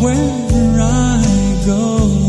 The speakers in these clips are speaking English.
wherever I go.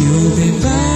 You'll be back.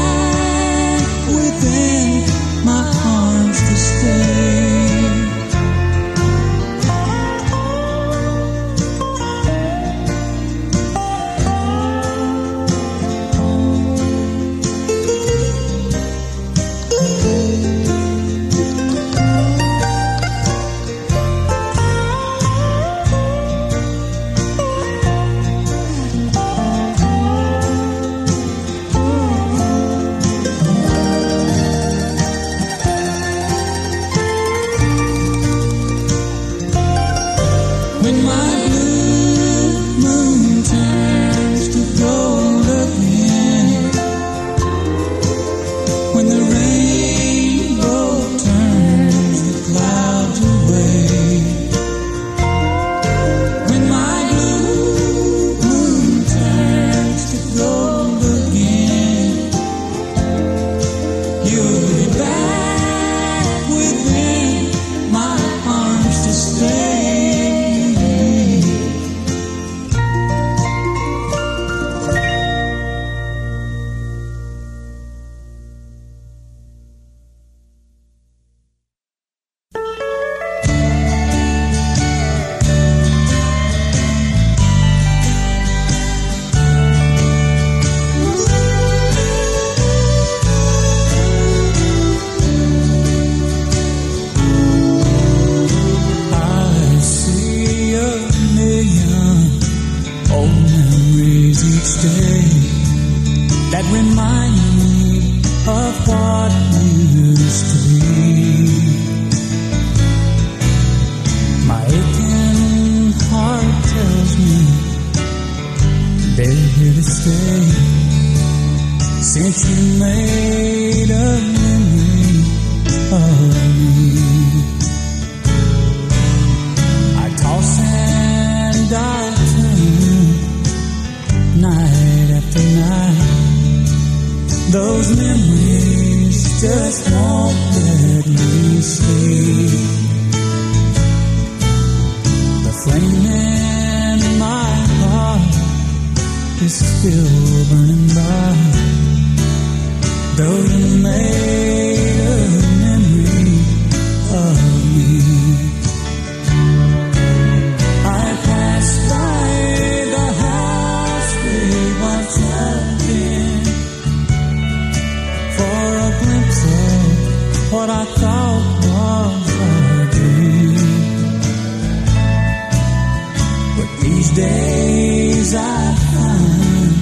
These days I find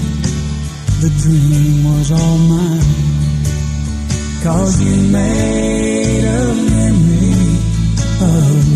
the dream was all mine. Cause you made a memory of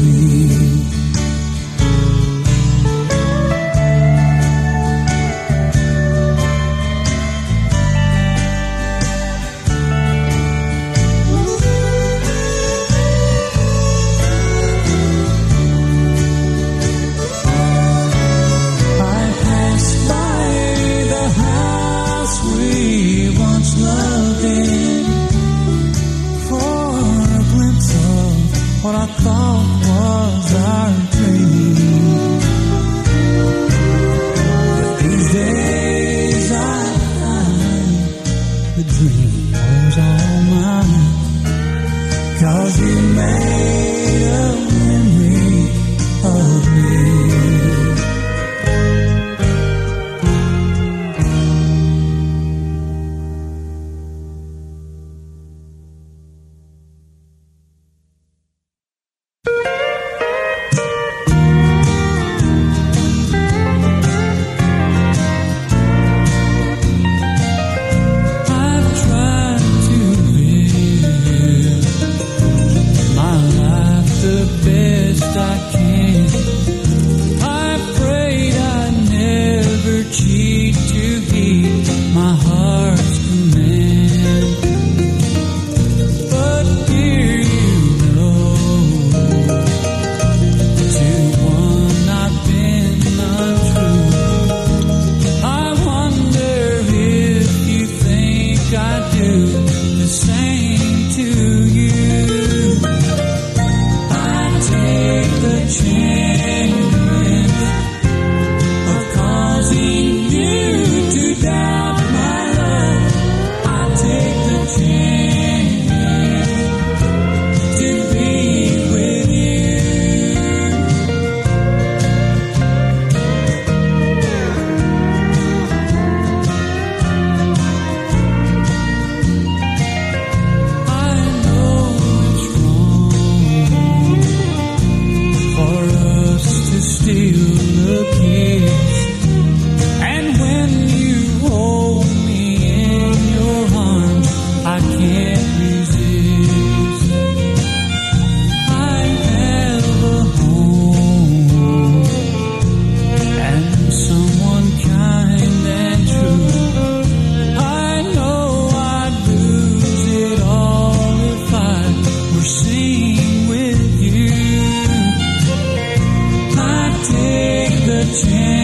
Take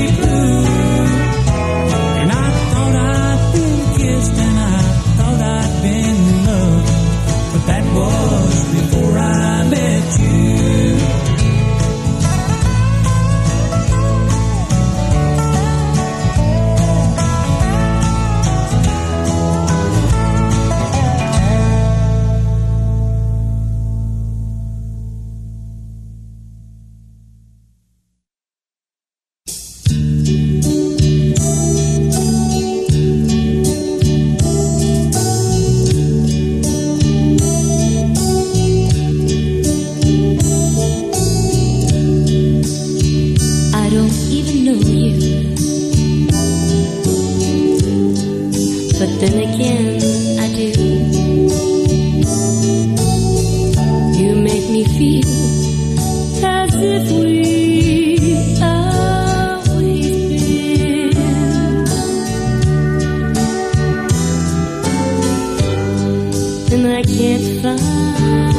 I can't find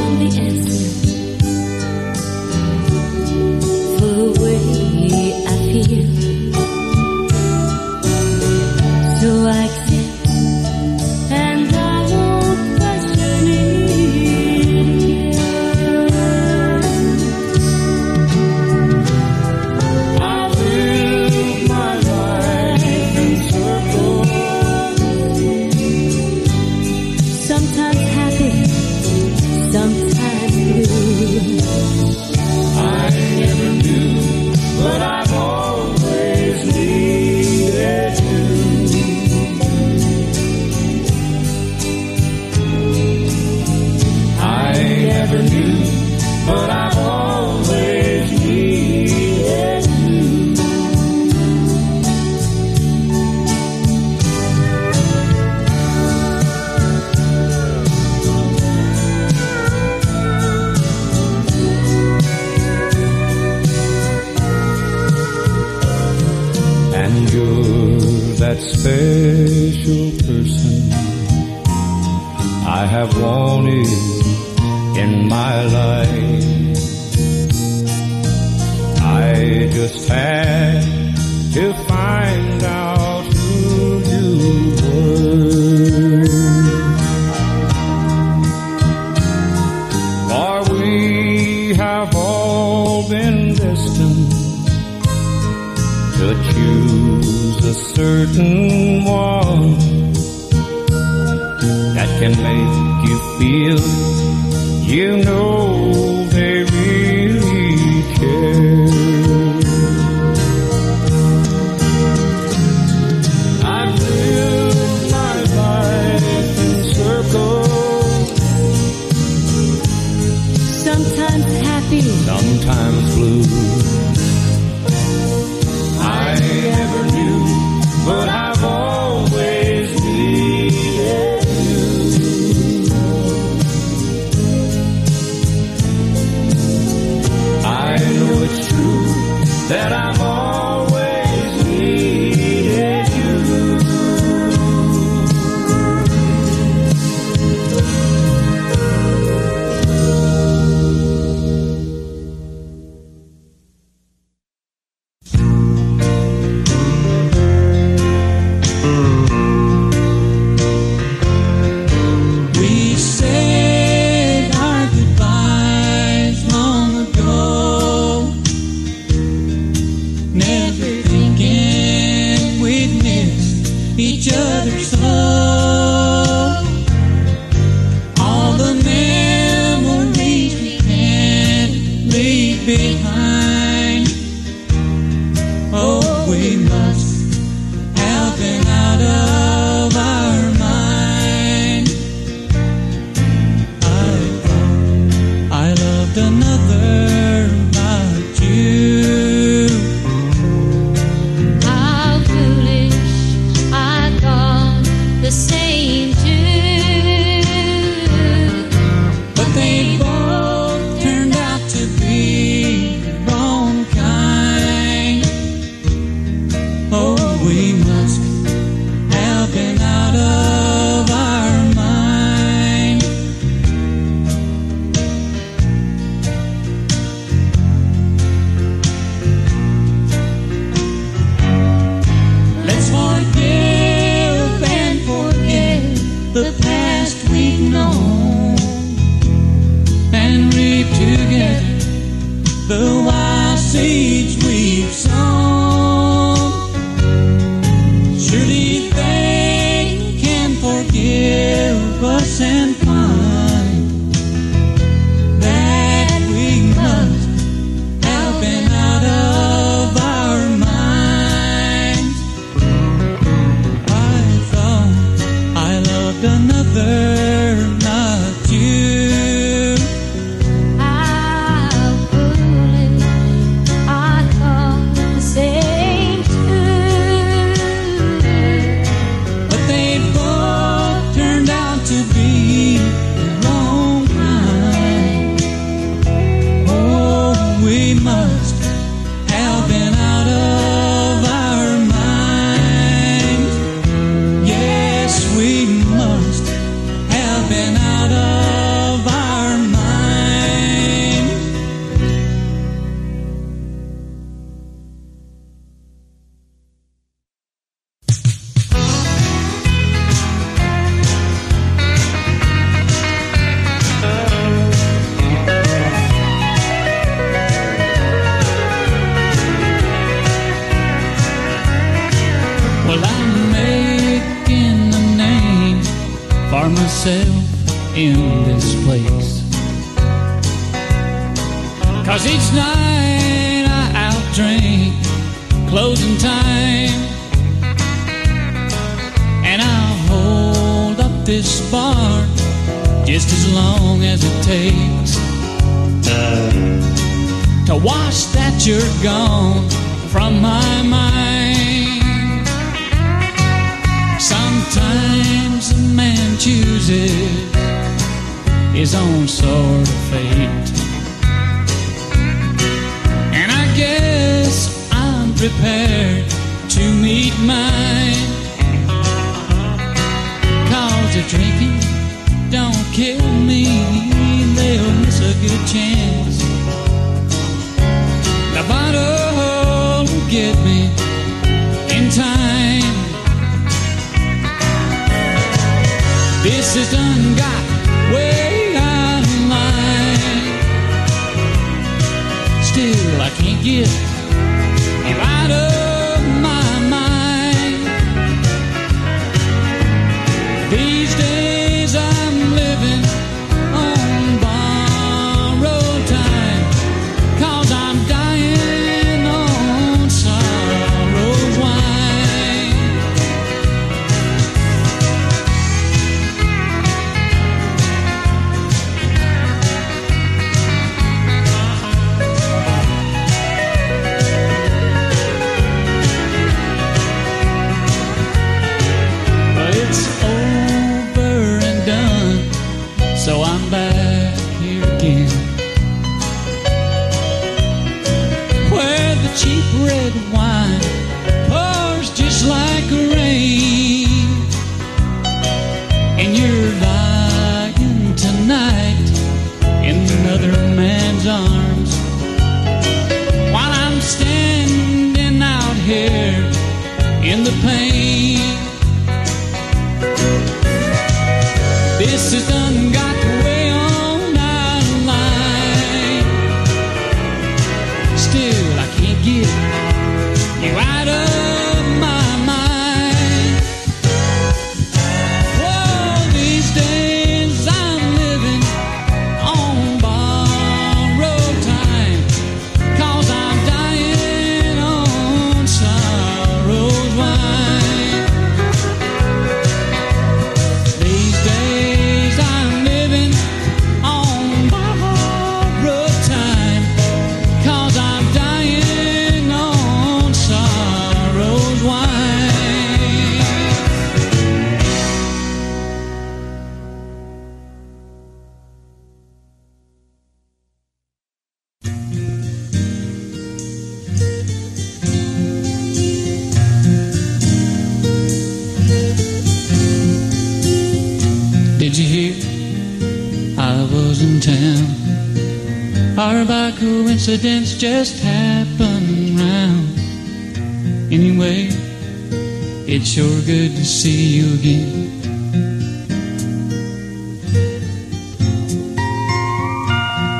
each other's gone from my mind. Sometimes a man chooses his own sort of fate. And I guess I'm prepared to meet mine. Cause the drinking don't kill me, they'll miss a good chance. This is done, cheap red wine pours just like rain. And you're lying tonight in another man's arms. or by coincidence just happened round. Anyway, it's sure good to see you again.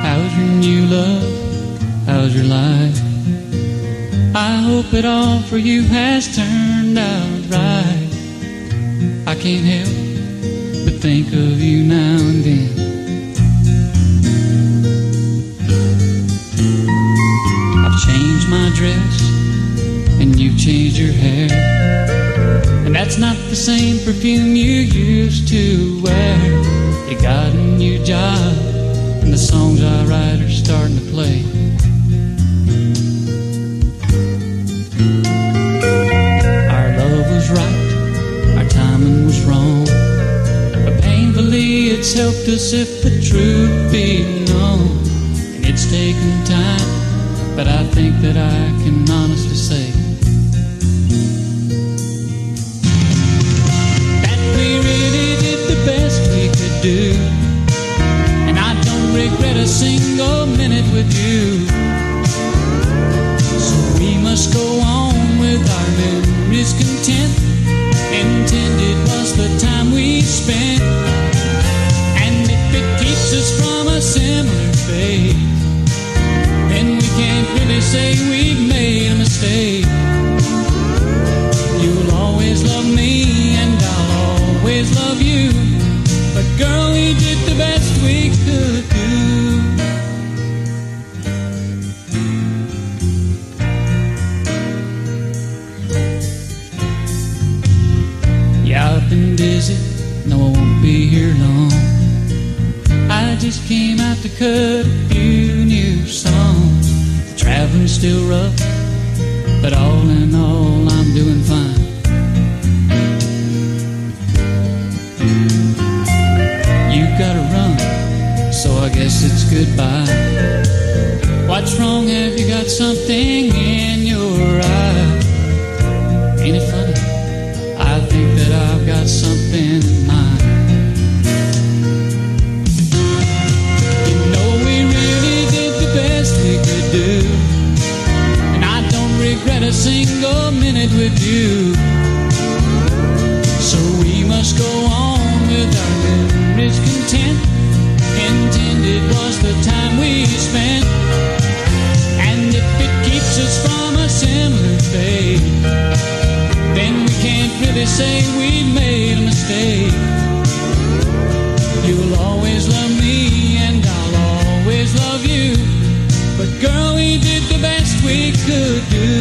How's your new love? How's your life? I hope it all for you has turned out right. I can't help but think of you now and then. dress and you've changed your hair. And that's not the same perfume you used to wear. You got a new job and the songs I write are starting to play. Our love was right, our timing was wrong. But painfully it's helped us if the truth be known. bless. do